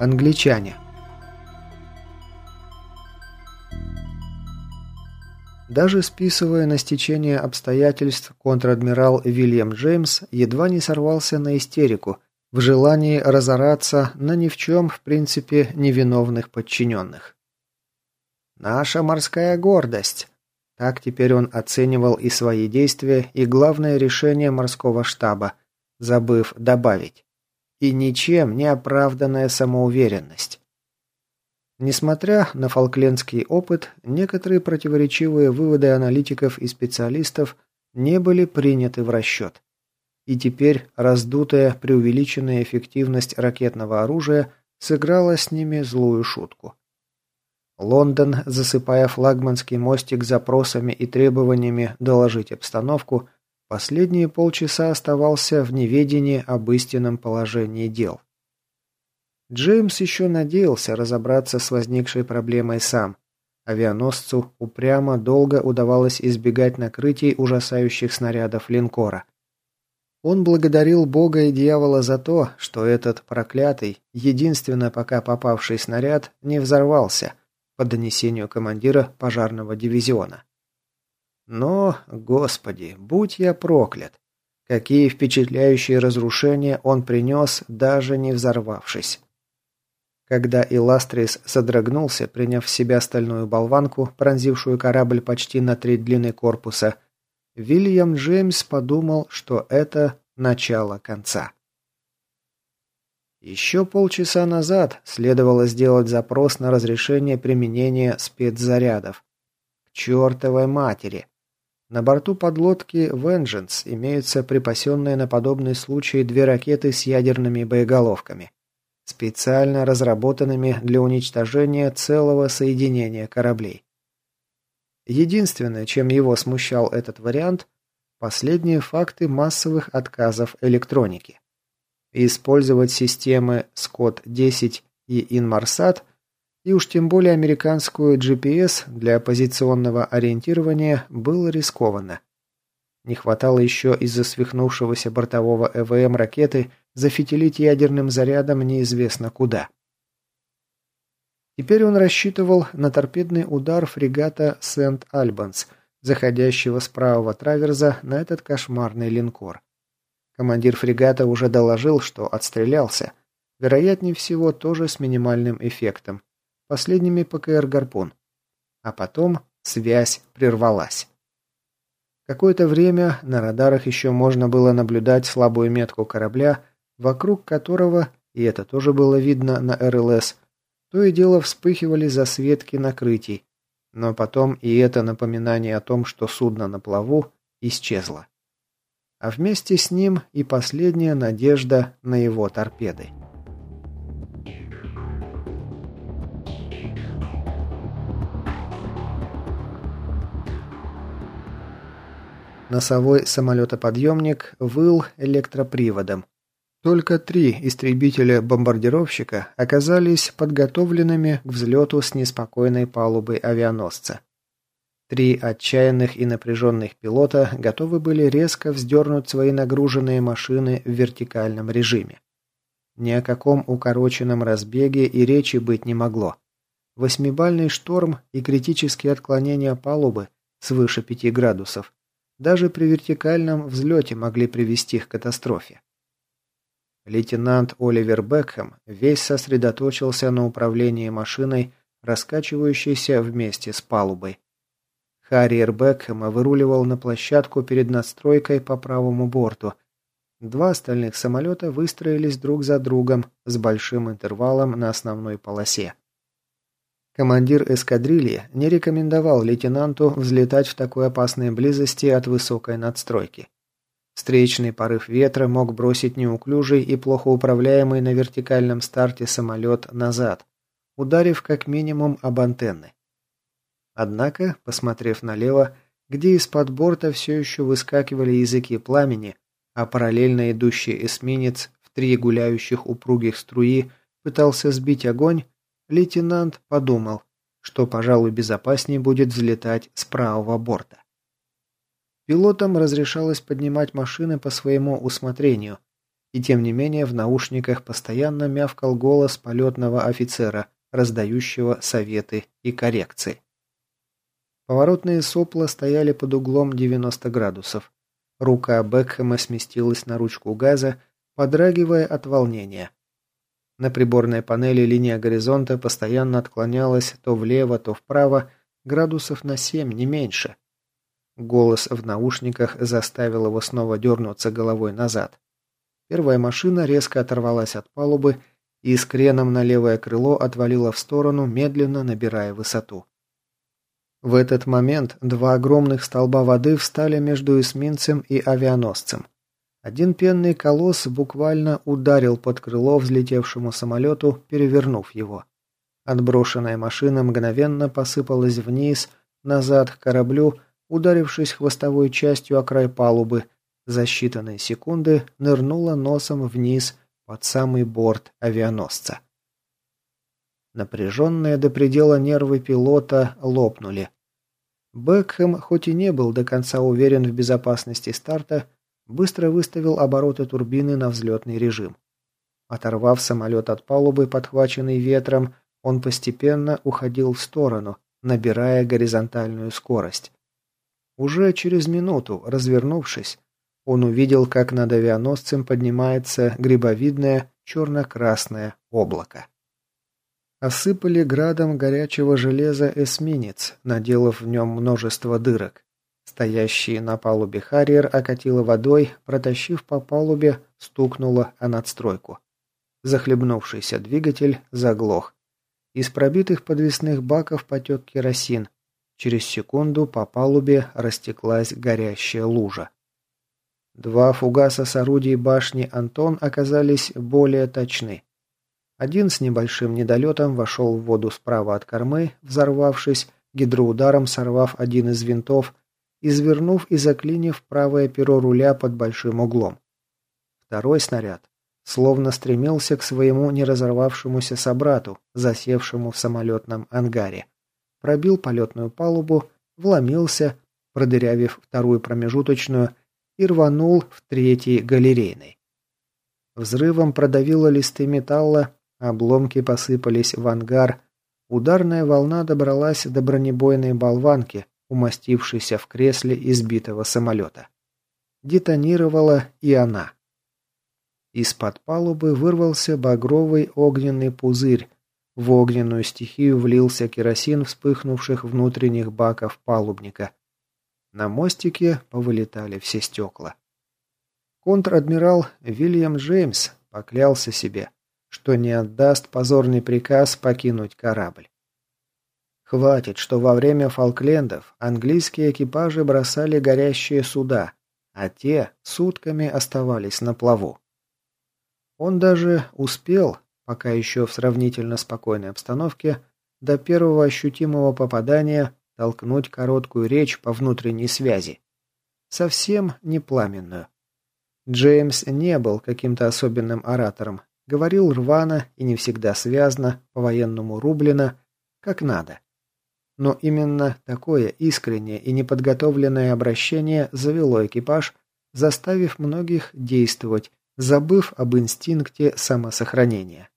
Англичане. Даже списывая на стечение обстоятельств, контр-адмирал Вильям Джеймс едва не сорвался на истерику в желании разораться на ни в чем, в принципе, невиновных подчиненных. «Наша морская гордость!» Так теперь он оценивал и свои действия, и главное решение морского штаба, забыв добавить. И ничем не оправданная самоуверенность. Несмотря на фолклендский опыт, некоторые противоречивые выводы аналитиков и специалистов не были приняты в расчет. И теперь раздутая преувеличенная эффективность ракетного оружия сыграла с ними злую шутку. Лондон, засыпая флагманский мостик запросами и требованиями доложить обстановку, последние полчаса оставался в неведении об истинном положении дел. Джеймс еще надеялся разобраться с возникшей проблемой сам. Авианосцу упрямо долго удавалось избегать накрытий ужасающих снарядов линкора. Он благодарил Бога и дьявола за то, что этот проклятый, единственно пока попавший снаряд, не взорвался, по донесению командира пожарного дивизиона. Но, господи, будь я проклят! Какие впечатляющие разрушения он принес, даже не взорвавшись. Когда Иластрис содрогнулся, приняв в себя стальную болванку, пронзившую корабль почти на три длины корпуса, Вильям Джеймс подумал, что это начало конца. Еще полчаса назад следовало сделать запрос на разрешение применения спецзарядов. К чертовой матери! На борту подлодки «Vengeance» имеются припасенные на подобный случай две ракеты с ядерными боеголовками специально разработанными для уничтожения целого соединения кораблей. Единственное, чем его смущал этот вариант – последние факты массовых отказов электроники. Использовать системы Scott-10 и Inmarsat и уж тем более американскую GPS для позиционного ориентирования было рискованно. Не хватало еще из-за свихнувшегося бортового ЭВМ ракеты зафитилить ядерным зарядом неизвестно куда. Теперь он рассчитывал на торпедный удар фрегата Сент-Альбанс, заходящего с правого траверза на этот кошмарный линкор. Командир фрегата уже доложил, что отстрелялся. Вероятнее всего, тоже с минимальным эффектом. Последними ПКР «Гарпун». А потом связь прервалась. Какое-то время на радарах еще можно было наблюдать слабую метку корабля, вокруг которого, и это тоже было видно на РЛС, то и дело вспыхивали засветки накрытий, но потом и это напоминание о том, что судно на плаву, исчезло. А вместе с ним и последняя надежда на его торпеды. Носовой самолетоподъемник выл электроприводом. Только три истребителя-бомбардировщика оказались подготовленными к взлету с неспокойной палубы авианосца. Три отчаянных и напряженных пилота готовы были резко вздернуть свои нагруженные машины в вертикальном режиме. Ни о каком укороченном разбеге и речи быть не могло. Восьмибальный шторм и критические отклонения палубы свыше пяти градусов даже при вертикальном взлете могли привести к катастрофе. Лейтенант Оливер Бекхэм весь сосредоточился на управлении машиной, раскачивающейся вместе с палубой. Харриер Бекхэма выруливал на площадку перед надстройкой по правому борту. Два остальных самолета выстроились друг за другом с большим интервалом на основной полосе. Командир эскадрильи не рекомендовал лейтенанту взлетать в такой опасной близости от высокой надстройки. Встречный порыв ветра мог бросить неуклюжий и плохо управляемый на вертикальном старте самолет назад, ударив как минимум об антенны. Однако, посмотрев налево, где из-под борта все еще выскакивали языки пламени, а параллельно идущий эсминец в три гуляющих упругих струи пытался сбить огонь, лейтенант подумал, что, пожалуй, безопаснее будет взлетать с правого борта. Пилотам разрешалось поднимать машины по своему усмотрению, И тем не менее в наушниках постоянно мявкал голос полетного офицера, раздающего советы и коррекции. Поворотные сопла стояли под углом 90 градусов. Рука Бекхэма сместилась на ручку газа, подрагивая от волнения. На приборной панели линия горизонта постоянно отклонялась то влево, то вправо, градусов на 7, не меньше. Голос в наушниках заставил его снова дернуться головой назад. Первая машина резко оторвалась от палубы и с креном на левое крыло отвалила в сторону, медленно набирая высоту. В этот момент два огромных столба воды встали между эсминцем и авианосцем. Один пенный колосс буквально ударил под крыло взлетевшему самолету, перевернув его. Отброшенная машина мгновенно посыпалась вниз, назад к кораблю, ударившись хвостовой частью о край палубы, за считанные секунды нырнула носом вниз под самый борт авианосца. Напряженные до предела нервы пилота лопнули. Бекхэм, хоть и не был до конца уверен в безопасности старта, быстро выставил обороты турбины на взлетный режим. Оторвав самолет от палубы, подхваченный ветром, он постепенно уходил в сторону, набирая горизонтальную скорость. Уже через минуту, развернувшись, он увидел, как над авианосцем поднимается грибовидное черно-красное облако. Осыпали градом горячего железа эсминец, наделав в нем множество дырок. Стоящий на палубе Харриер окатило водой, протащив по палубе, стукнуло о надстройку. Захлебнувшийся двигатель заглох. Из пробитых подвесных баков потек керосин. Через секунду по палубе растеклась горящая лужа. Два фугаса с орудий башни «Антон» оказались более точны. Один с небольшим недолетом вошел в воду справа от кормы, взорвавшись, гидроударом сорвав один из винтов, извернув и заклинив правое перо руля под большим углом. Второй снаряд словно стремился к своему неразорвавшемуся собрату, засевшему в самолетном ангаре. Пробил полетную палубу, вломился, продырявив вторую промежуточную, и рванул в третий галерейный. Взрывом продавило листы металла, обломки посыпались в ангар, ударная волна добралась до бронебойной болванки, умастившейся в кресле избитого самолета. Детонировала и она. Из-под палубы вырвался багровый огненный пузырь. В огненную стихию влился керосин вспыхнувших внутренних баков палубника. На мостике повылетали все стекла. Контр-адмирал Вильям Джеймс поклялся себе, что не отдаст позорный приказ покинуть корабль. Хватит, что во время Фолклендов английские экипажи бросали горящие суда, а те сутками оставались на плаву. Он даже успел, пока еще в сравнительно спокойной обстановке, до первого ощутимого попадания толкнуть короткую речь по внутренней связи. Совсем не пламенную. Джеймс не был каким-то особенным оратором, говорил рвано и не всегда связно, по-военному рублено, как надо. Но именно такое искреннее и неподготовленное обращение завело экипаж, заставив многих действовать, забыв об инстинкте самосохранения.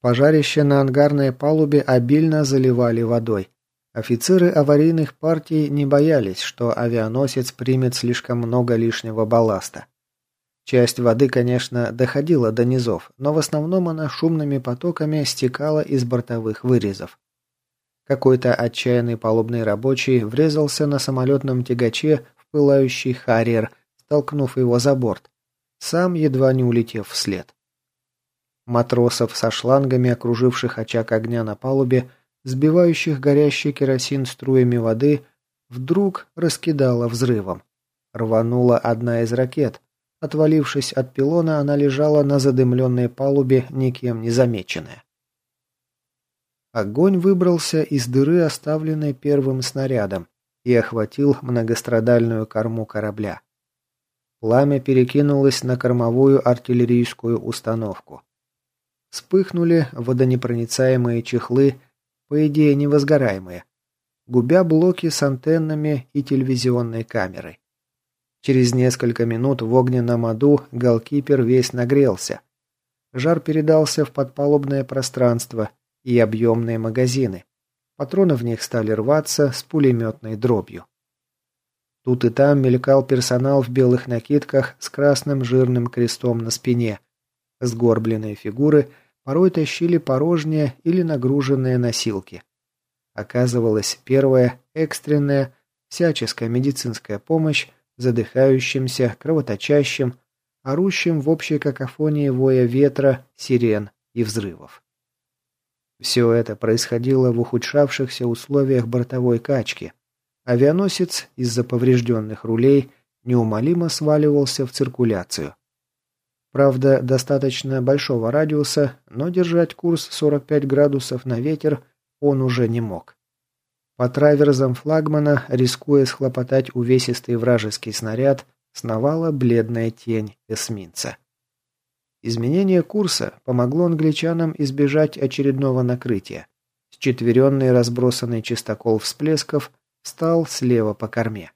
Пожарище на ангарной палубе обильно заливали водой. Офицеры аварийных партий не боялись, что авианосец примет слишком много лишнего балласта. Часть воды, конечно, доходила до низов, но в основном она шумными потоками стекала из бортовых вырезов. Какой-то отчаянный палубный рабочий врезался на самолетном тягаче в пылающий харьер, столкнув его за борт, сам едва не улетев вслед. Матросов со шлангами, окруживших очаг огня на палубе, сбивающих горящий керосин струями воды, вдруг раскидало взрывом. Рванула одна из ракет. Отвалившись от пилона, она лежала на задымленной палубе, никем не замеченная. Огонь выбрался из дыры, оставленной первым снарядом, и охватил многострадальную корму корабля. Пламя перекинулось на кормовую артиллерийскую установку. Вспыхнули водонепроницаемые чехлы, по идее невозгораемые, губя блоки с антеннами и телевизионной камерой. Через несколько минут в огненном аду галкипер весь нагрелся. Жар передался в подпалубное пространство и объемные магазины. Патроны в них стали рваться с пулеметной дробью. Тут и там мелькал персонал в белых накидках с красным жирным крестом на спине. Сгорбленные фигуры порой тащили порожние или нагруженные носилки. Оказывалось, первая, экстренная, всяческая медицинская помощь задыхающимся, кровоточащим, орущим в общей какофонии воя ветра, сирен и взрывов. Все это происходило в ухудшавшихся условиях бортовой качки. Авианосец из-за поврежденных рулей неумолимо сваливался в циркуляцию. Правда, достаточно большого радиуса, но держать курс 45 градусов на ветер он уже не мог. По траверзам флагмана, рискуя схлопотать увесистый вражеский снаряд, сновала бледная тень эсминца. Изменение курса помогло англичанам избежать очередного накрытия. Счетверенный разбросанный чистокол всплесков стал слева по корме.